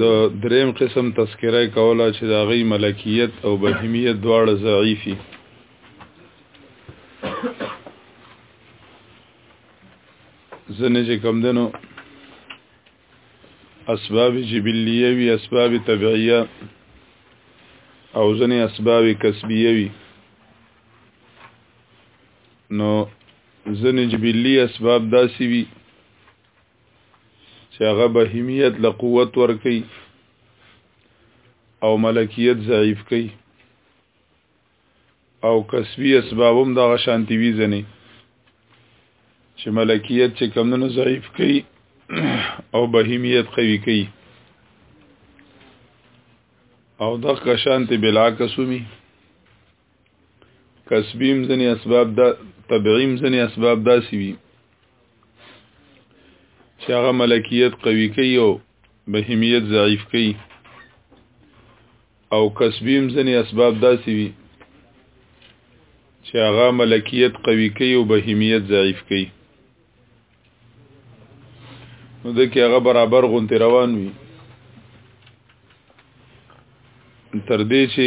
د دریم قسم تذکره کوله چې دا غي ملکیت او بهیمیت دواړه ضعیفي زنه چې کم دنو اسباب جبلیه وی اسباب طبیعیه او زنه اسباب کسبیه وی نو زنه جبلی اسباب داسي وی چې هغه بهیمیت له قوت ورکي او ملکیت ضعیف کوي او کسبی اسبابم د شانتی وی زنی چې ملکیت چې کمونو ضعیف کوي او بهیمیت قوي کوي او د قشانت بلا کسومی کسبیم ځنې اسباب دا طبعیم ځنې اسباب داسې وي چې هغه ملکیت قوي کوي او بهیمیت ضعیف کوي او کسبیم ځنې اسباب داسې وي چې هغه ملکیت قوي کوي او بهیمیت ضعیف کوي نو د کې هغه برابر غونتی روان وي تر دې چې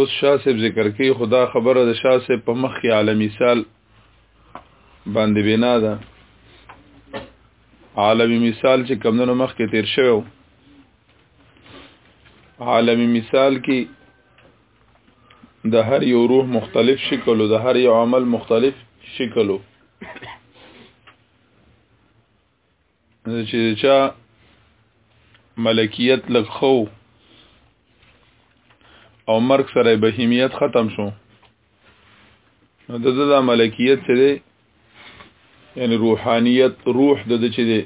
اوس شاسب ذکر کوي خدا خبره د شاسب په مخ کې عالم مثال باندې بنا ده عالمی مثال چې کمونو مخ کې تیر شوی عالمی مثال کې د هر یو روح مختلف شکل او د هر یو عمل مختلف شکل چې چا ملکیت لکخو او مرګ سره بهیمیت ختم شو نو د د ملکیت چې دی یعنی روحانیت روح د د چې دی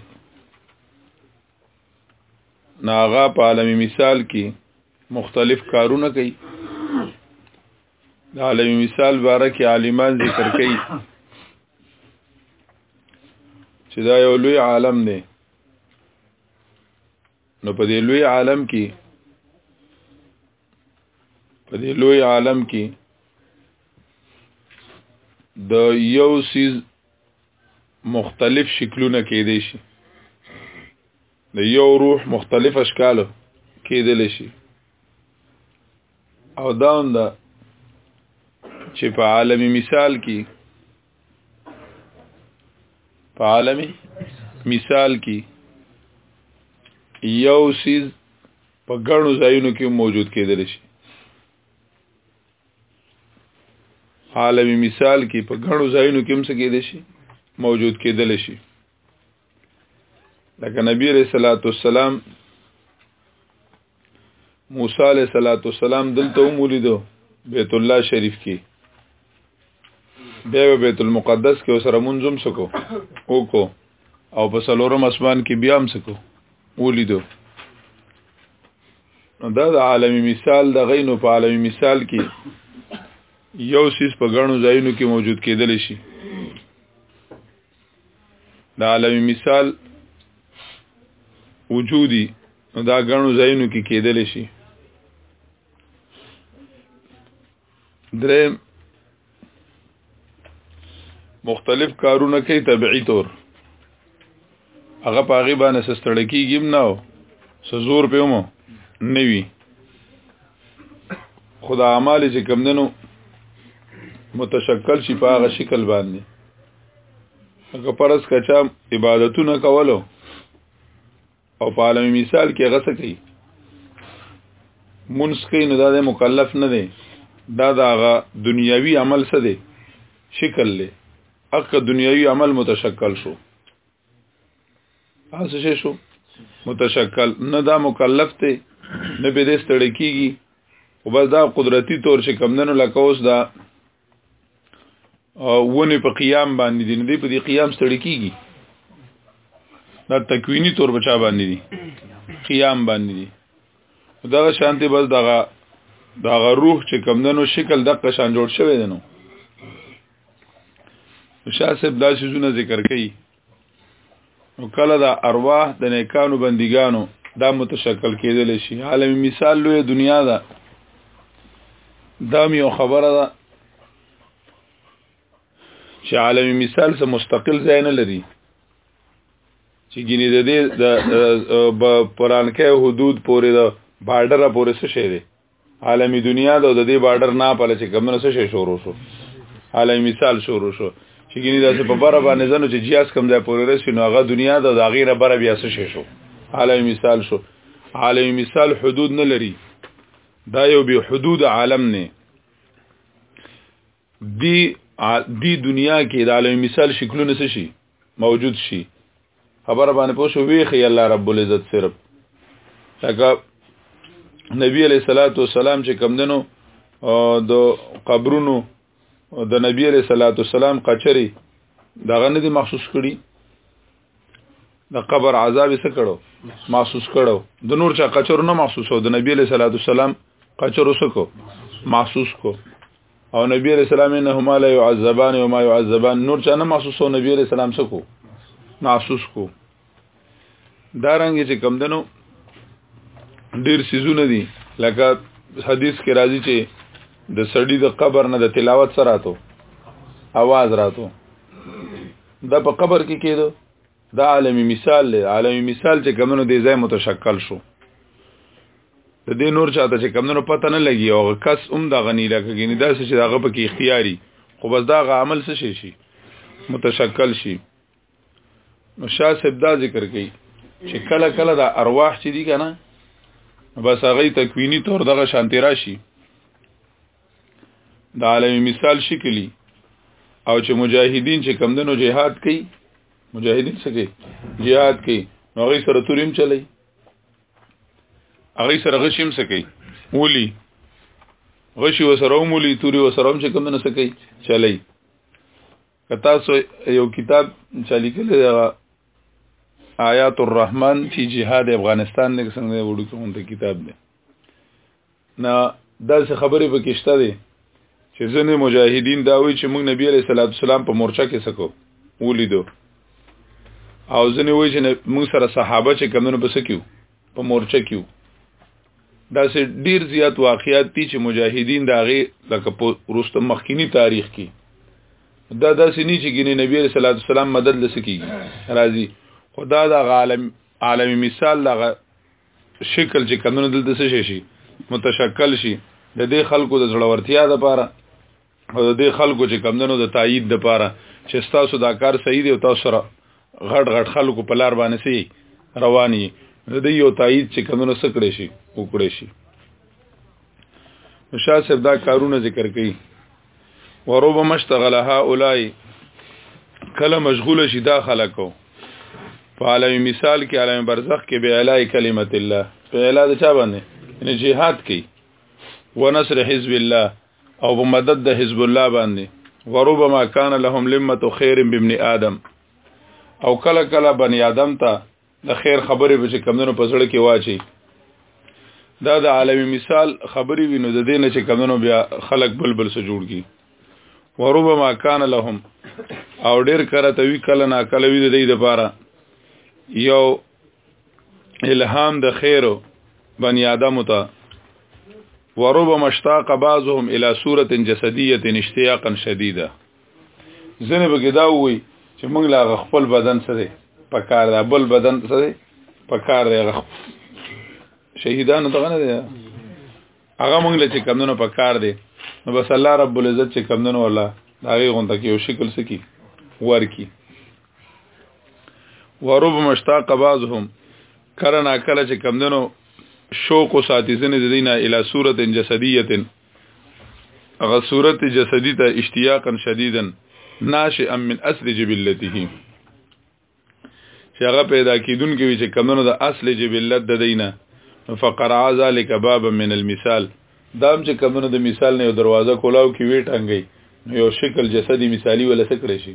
ناغا په عالمی مثال کې مختلف کارونه کوي د عالمی مثال باره کې عالمان ذکر کوي چې دا یو لوی عالم دی نو په دې لوی عالم کې په دې لوی عالم کې د یو سیز مختلف شکلونه کېدې شي د یو روح مختلف اشکال کېدل شي او دا هم ده چې په عالمي مثال کې په عالمي مثال کې یو سیز په ګڼو ځایونو کې موجود کېدل شي عالمي مثال کې په ګڼو ځایونو کې هم څه کېدل شي موجود کېدل شي لکه نبی رسول الله موسی علیہ الصلوۃ والسلام دلته ومولیدو بیت الله شریف کې بیا بیت المقدس کې سره منظم سکو او کو او په سلورم اسمان کې بیا هم سکو ولیدو دا د عالمی مثال د غینو په عالمی مثال کې یو سیس په غنو ځایونو کې موجود کېدل شي د عالمي مثال وجودي نو دا غنو زینو کې کېدل شي درې مختلف کارونه کوي طبيعي تور هغه پاغي باندې سستړ کیږي نه او سزور په مو نوي خدا اعمال چې کم دنو متشکل شي په هغه شکل باندې هغه پرس کچا عبادتونه کولو او په عالمي مثال کې غسه کوي منس کې نه دا مکلف نه دی دا داغه دنیوي عمل څه دی شکل له اګه دنیوي عمل متشکل شو تاسو شې شو متشکل نه دا مکلف ته نه به دې ستړی کیږي او بس دا قدرتی طور چې کمندنو لکه اوس دا او ونه په قیام باندې دي نه په دې قیام ستړي کیږي دا تکوینی تور بچا باندې دي قیام باندې دي دا شانته بس دغه دا روح چې کمندنو شکل دغه شان جوړ شوی دی نو شاه صاحب دا شیزونه ذکر کړي نو کله دا ارواح د نیکانو بندګانو دا متشکل کېدل شي عالم مثال لوی دنیا ده دا یو خبره ده چې عالم مثال سره مستقل ځای نه لري چې ګینه د دې د پرانکه حدود پورې د بارډر پورې څه شي عالمی دنیا دا د دې بارډر نه پله چې کمونه څه شي شروع شو عالمی مثال شروع شو چې ګینه داسې په بره باندې زنه چې جیاس کم ځای پورې رسي نو هغه دنیا دا د غیره بره بیا څه شي شو عالمی مثال شو عالمی مثال حدود نه لري دا یو به حدود عالم نه دی دی دنیا کې د عالم مثال شکلونه څه شي موجود شي خبر باندې پوه شو ویخي الله رب العزت صرف لکه نبی علیہ الصلوۃ والسلام چې کم دنو د قبرونو د نبی علیہ الصلوۃ والسلام قچری دغه نه دي مخصوص کړي د قبر عذاب یې سکړو محسوس کړو د نور چا قچر نه محسوسو د نبی له صلوات والسلام قچر وسکو محسوس کو او نبی علیہ السلام انهما لا يعذبان وما يعذبان نور چا نه محسوس او نبی علیہ السلام سکو محسوس کو دارنګ چې کم دنو ډیر سيزونه دي لکه حدیث کې راځي چې د سړی د قبر نه د تلاوت سره راتو आवाज راتو دا په قبر کې کېدو دا عالمی مثال دی عالمی مثال چې کمونو دی ځای متشکل شو د دې نور چاته چې کمونو پته نه لګي او کس هم د غنی لکه ګینه دا چې داغه په کې اختیاري خو بس دا غ عمل څه شي شي متشکل شي نو شاه صاحب دا ذکر کوي چې کله کله دا ارواح چې دي کنه بس هغه تکوینی تور دغه شانتی راشي د عالمي مثال شکلی او چې مجاهدین چې کمدنو جهاد کوي مجاهدین څه کوي jihad کوي نو هغه سره توریم چلی هغه سره غشیم څه کوي ولي غشي وسره مولي توري وسره هم چې کوم نه څه کوي چلی کتا سو یو کتاب چالي کله آیات الرحمن فی جهاد افغانستان دغه څنګه وړو کوم ته کتاب دی نه داسې خبرې پکې شته دي چې ځنې مجاهدین دا وایي چې موږ نبی علیه الصلاۃ والسلام په مورچه کې سکو ولیدو او ځنې وایي چې موږ سره صحابه چې کمونو پس کیو په مورچه کیو دا سه ډیر زیات واقعیات دي چې مجاهدین دا غي لکه په روسته مخکینی تاریخ کې دا داسې نه چې ګینه نبی صلی الله علیه وسلم مدد لسکیږي راضي خدا دا عالم عالمي مثال لغه شکل چې کمونه دلته څه شي شي متشکل شي د دې خلکو د زړورتیا د پاره او د دې خلکو چې کمندونو د تایید د پاره چې تاسو دا کار صحیح دی او تاسو سره غټ غټ خلکو په لار باندې سي رواني د دې یو تایید چې کمندونو سکړې شي وکړې شي مشاسب دا کارونه ذکر کړي وربما اشتغل هؤلاء کله مشغول شي دا خلکو په عالم مثال کې عالم برزخ کې به اعلی کلمت الله په اعلی د چا باندې ان جهاد کوي ونصر حزب الله او په مدد د حزب الله باندې وربما كان لهم لمه خير بابن ادم او کله کله بني ادم ته د خیر خبرې به چې کمونو په زړه کې واچي دا د عالمي مثال خبرې وینو د دې نه چې کمونو بیا خلق بلبل سره جوړ کی وربما کان لهم او ډیر کړه توی کله نا کله وی د دې لپاره یو الهام د خیرو بنی آدم ته وربما اشتاق بعضهم الى صوره جسديه اشتياقا شديدا ځنه به دا وای چې موږ لا خپل بدن سره په کار دا بل بدن سره په کار دی شهیدانو دغه نه دی هغه موږ له چې کمونو په کار دی نو بس الله رب العزت چې کمونو ولا دا غي غونډه کې یو شکل سکی ورکی ورب مشتاق بعضهم کله نا کله چې کمدنو شوق او ساتي زنه دینه اله صورت جسدیه هغه صورت جسدی ته اشتیاقا شدیدا ناشئا من اصل جبلته چې هغه پیدا کیدونکې وي چې کمونو د اصل جبلت د دینه فقر ذلک باب من المثال دام چې کمونو د مثال نه یو دروازه کولاو کې وی ټنګي یو شکل جسدي مثالی ولا سکړې شي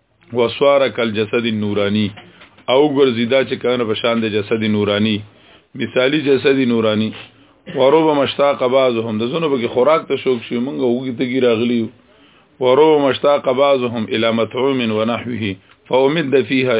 وسوار کل جسد نورانی او ګرځیدا چې کنه په شان د جسد نورانی مثالی جسد نورانی وروب مشتاق بعضهم د زونو به خوراک ته شوق شي مونږ وګی ته راغلی وروب مشتاق بعضهم الی مطعوم ونحوه فامد فيها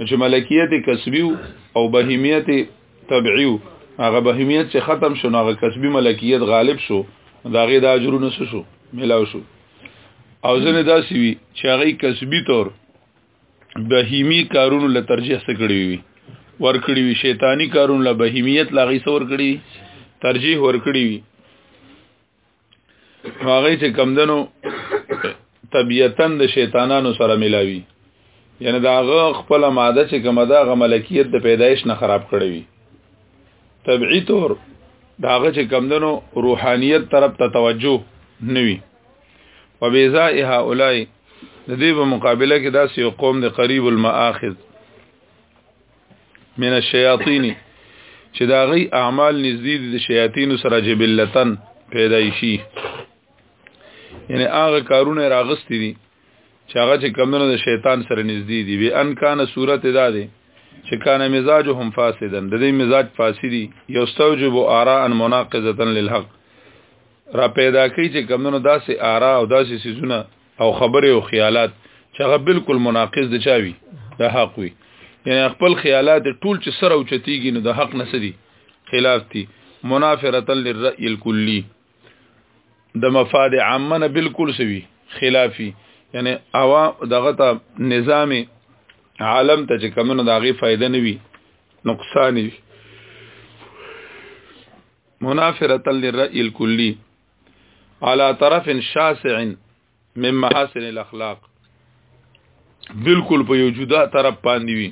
چې ملکیت کسبی او بهیمیت طبعی هغه بهیمیت چې ختم شو هغه کسبی ملکیت غالب شو داغه د اجرونو څه شو ملاو شو او ځنه دا سی وی چې هغه کسبی تور بهیمی کارونو له ترجیح سره کړی وی ور کړی وی شیطانی کارونو له بهیمیت لاغي سور کړی ترجیح ور کړی وی هغه چې کمدنو طبيعتا د شیطانانو سره ملاوي یعنی دا هغه خپل ماده چې کومه ده هغه ملکیت د پیدایش نه خراب کړی وي طبيعي طور دا هغه چې کمدنو روحانیت طرف ته توجه نوي وبيزاء هؤلاء د دې په مقابله کې داسې یو قوم د قریب المآخذ من الشیاطین چې دا غي اعمال نږدې دي د شیاطین سره جبلتن پیدایشي یعنی هغه کارونه راغستې دي چې هغه چې کمونه د شیطان سره نږدې دي به ان کان صورت ادا دي چې کان مزاج هم فاسدن د دې مزاج فاسدي یستوجب آراء مناقضه للحق را پیدا کوي چې کمونه داسې آراء او داسې سيزونه او خبره او خیالات چې هغه بالکل مناقض دي چاوي د حق وي یعنی خپل خیالات ټول چې سره او چتیږي نو د حق نه سدي خلاف دي منافرتا للرأي الكلي د مفاد عامه نه بالکل سوي خلافي یعنی اوا دغه ته نظام عالم ته چې کمنو داغه فائدہ نه وي نقصان وي منافرتا للرأي الكلي على طرف شاسع من محاسن الاخلاق بالکل په یو جدا طرف باندې وي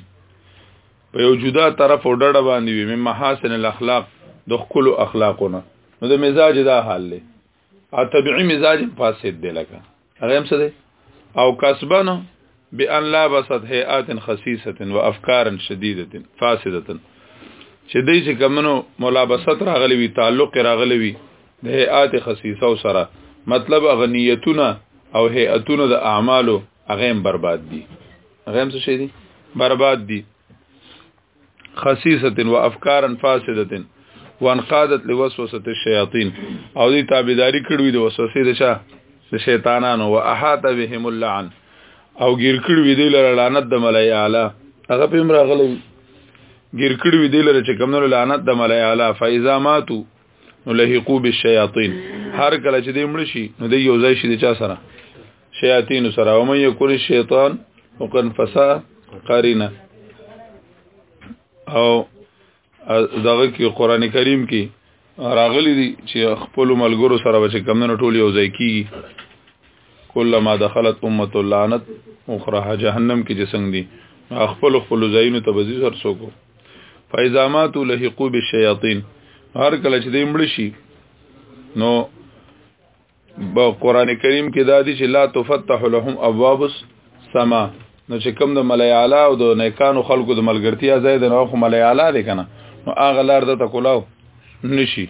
په یو جدا طرف او ډډه باندې وي من محاسن الاخلاق د خپل اخلاقونه نو د مزاج دا حال دی ا طبيعي مزاج فاسد دی لکه هغه هم څه دی او کسبنه بان لا بسط هيئات خصيصه وافكار شديده فاسده چې دې چې کمنو ملابسط راغلی وي تعلق راغلی وي د هيئات خصيصه سره مطلب اغنیتونه او هيئتونه د اعمالو هغه برباد دي هغه څه شي دي برباد دي خصيصه و افکارا فاسده وانقادت لوسوسه الشياطين او دي تابعداري کړوي د وسوسې د چا د شیطانانو و احاط بهم اللعن او ګیر کړوي دی لره لعنت د ملای اعلی هغه په امر غلو ګیر کړوي دی لره چې کمنو لعنت د ملای اعلی فاذا ماتو نو لهقو بالشياطين هر کله چې دی مړ شي نو دی یو ځای شي د چا سره شیاطین سره او مې یکول شیطان او کن فسا قرینه او دغه کې قران کریم کې راغلي دي چې خپل ملګرو سره به کمونه ټول یو ځای کیږي کلمہ دخلت امه اللعنت اخرها جهنم کې چې څنګه دي خپل خپل ځایونو ته بزی سر سوکو فایزامات لهقو بالشیاطین هر کله چې دې مړ شي نو په قران کریم کې دا دي چې لا تفتح لهم ابواب السما نو چې کوم د ملای اعلی او د نیکانو خلکو د ملګرتیا ځای د نو خو ملای اعلی دی کنه نو هغه لار د تکولاو نشي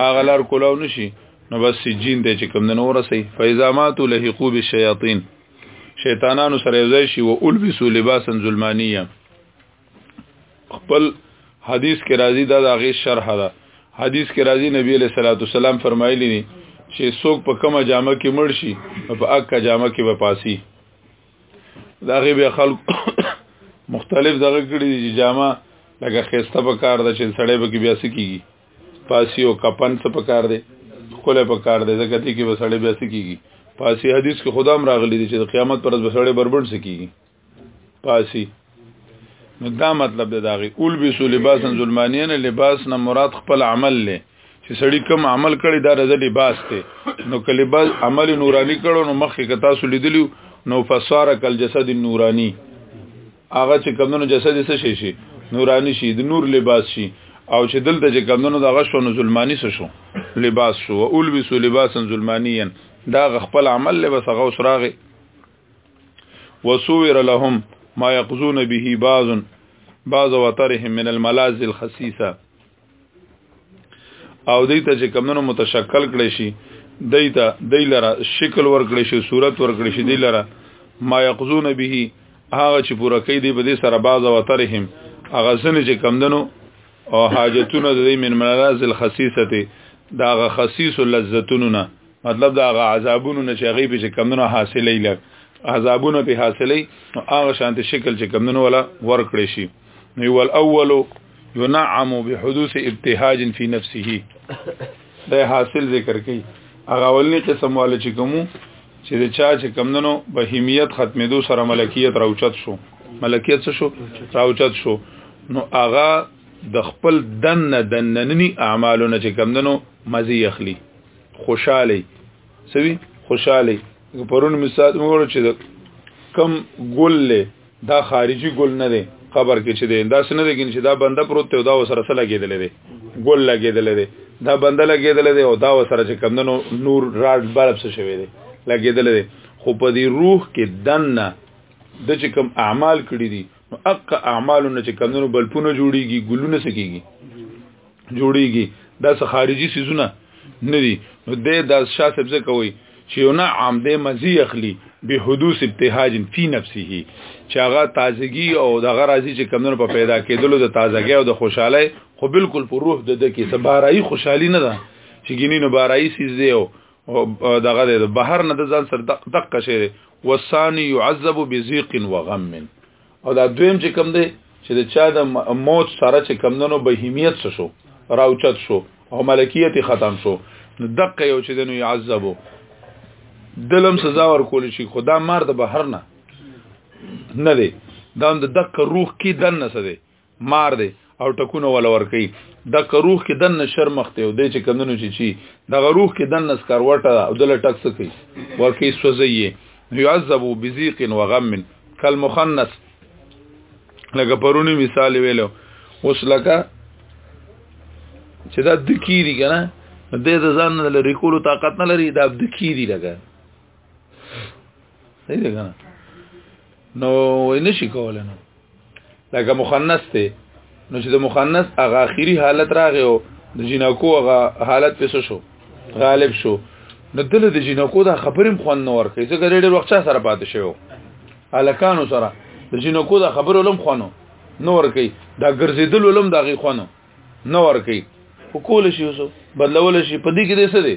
هغه لار کولاو نشي نو بس سجین دی چې کوم د نور سي فیزامات لهقو بالشیاطین شیطانانو سره ځای شي او البسو لباسا ظلمانیه خپل حدیث کې راځي دا د هغه شرح ده حدیث کې راځي نبی علیہ الصلوۃ والسلام فرمایلی دي چې څوک په کومه جامه کې مړ شي په اکه جامه کې به پاسي دا غي به خلق مختلف دغه کړي دي جامه لکه خسته په کار ده چې سړی به کې بیا سکیږي پاسي او کپن څه په کار دی کوله په کار دی ځکه دې کې به سړی بیا سکیږي پاسي حدیث کې خدام راغلي دي چې قیامت پر ورځ به سړی بربند سکیږي پاسی نو دا مطلب دی داغي اول بسو لباسا ظلمانین لباس نه مراد خپل عمل لې چې سړی کوم عمل کړي دا رضا لباس ته نو کله لباس عمل نورانی کړو نو مخکې کتا سو لیدلی نو فسار کل جسد نورانی هغه چې کمونو جسد څه شي شي نورانی شي د نور لباس شي او چې دلته چې کمونو دغه شو نو ظلمانی څه شو لباس شو اول بسو لباسا ظلمانین دا خپل عمل له وسغه وسراغه وصور لهم ما يقزون به بعض بعض وترهم من الملاذ الخسيسه او دې ته چې کمونو متشکل کړي شي دې ته دې لره شکل ور کړي شي صورت ور کړي شي دې لره ما يقزون به هغه چې پوره کوي دې په دې سره باز او ترهم هغه سن چې کمندنو او حاجتونه دې من منازل خصيصته دا غ خصيص لذتونو نه مطلب دا غا عذابونو نه چې غي په کمونو حاصلې لګ عذابونو په حاصلې او هغه شانت شکل چې کمونو ولا ورکړې شي نو ول اول ينعم بحدوث ابتهاج في نفسه دا حاصل ذکر کړي هغه ولني قسم والے چې کومو چې د چا چې کمندنو بهیمیت ختمېدو سره ملکیت راوچت شو ملکیت څه شو راوچت شو نو هغه د خپل دن دنننی اعمالونه چې کمندنو مزي اخلي خوشاله سوي خوشاله پرون مثال موږ چې کم ګل له دا خارجي ګل نه دی قبر کې چې دی دا سنه دی چې دا بنده پروت دی دا وسره سره لګیدل دی ګل لګیدل دی دا بنده لګیدل دی او دا وسره چې کم نو نور راډ بلب څه شوی دی لګیدل دی خو په دې روح کې دنه د چې کم اعمال کړی دي نو اق اعمالونه چې کم نو بلپونه جوړیږي ګلونه سکیږي جوړیږي دا څه خارجي سيزونه نه دي نو د دا شاه صاحب څه کوي چې یو نه عام د مزي اخلي به حدوث ابتهاج فی نفسه چې هغه تازگی او د غرازي چې کمونو په پیدا کېدلو د تازګۍ او د خوشحالۍ خو بالکل په روح د دکی سبارای خوشحالي نه ده چې ګینې نو بارای سیز دی او دغه د بهر نه د ځان سره دقه شي وسانی يعذب بزيق وغم او دا دویم چې کم دی چې د چا د موت سره چې کم دنو بهیمیت څه شو راوچت شو او ملکیت ختم شو دقه یو چې دنو يعذبو دلم سزا ورکول شي خدا مار د بهر نه نه دی دا د دقه روح کې دن نه سده مار دی او ټکونه ول ورکی د کروخ کې دن نشر مخته او د چې کمنو چې چی د غروخ کې دن نسکر وټه او دل ټک سکی ورکی سوزي يعذبو بزيق وغم کل مخنث لکه پرونی مثال ویلو اوس لکه چې دا د کیری کنه د ځان لري کولو طاقت نه لري دا د کیری لګا صحیح ده کنه نو وای نشي کولای نو لکه مخنث ته نو چې د مخنث هغه اخیری حالت راغی او د جنکو هغه حالت پېښ شو غالب شو نو دله د جنکو دا خبرې خوان نه ورکې ځکه ډېر وخت سره پاتې شو الکانو سره د جنکو دا خبرې لم خوانو نه ورکې دا ګرځیدل لم دا غي خوانو نه ورکې وکول شي اوس بدلول شي په دې کې دې څه دي